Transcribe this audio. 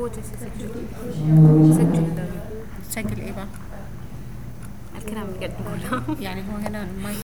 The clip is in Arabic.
هو جالس يسجل سجل تسجل إيه, إيه بقى؟ الكلام اللي قاعد نقوله يعني هو هنا المايك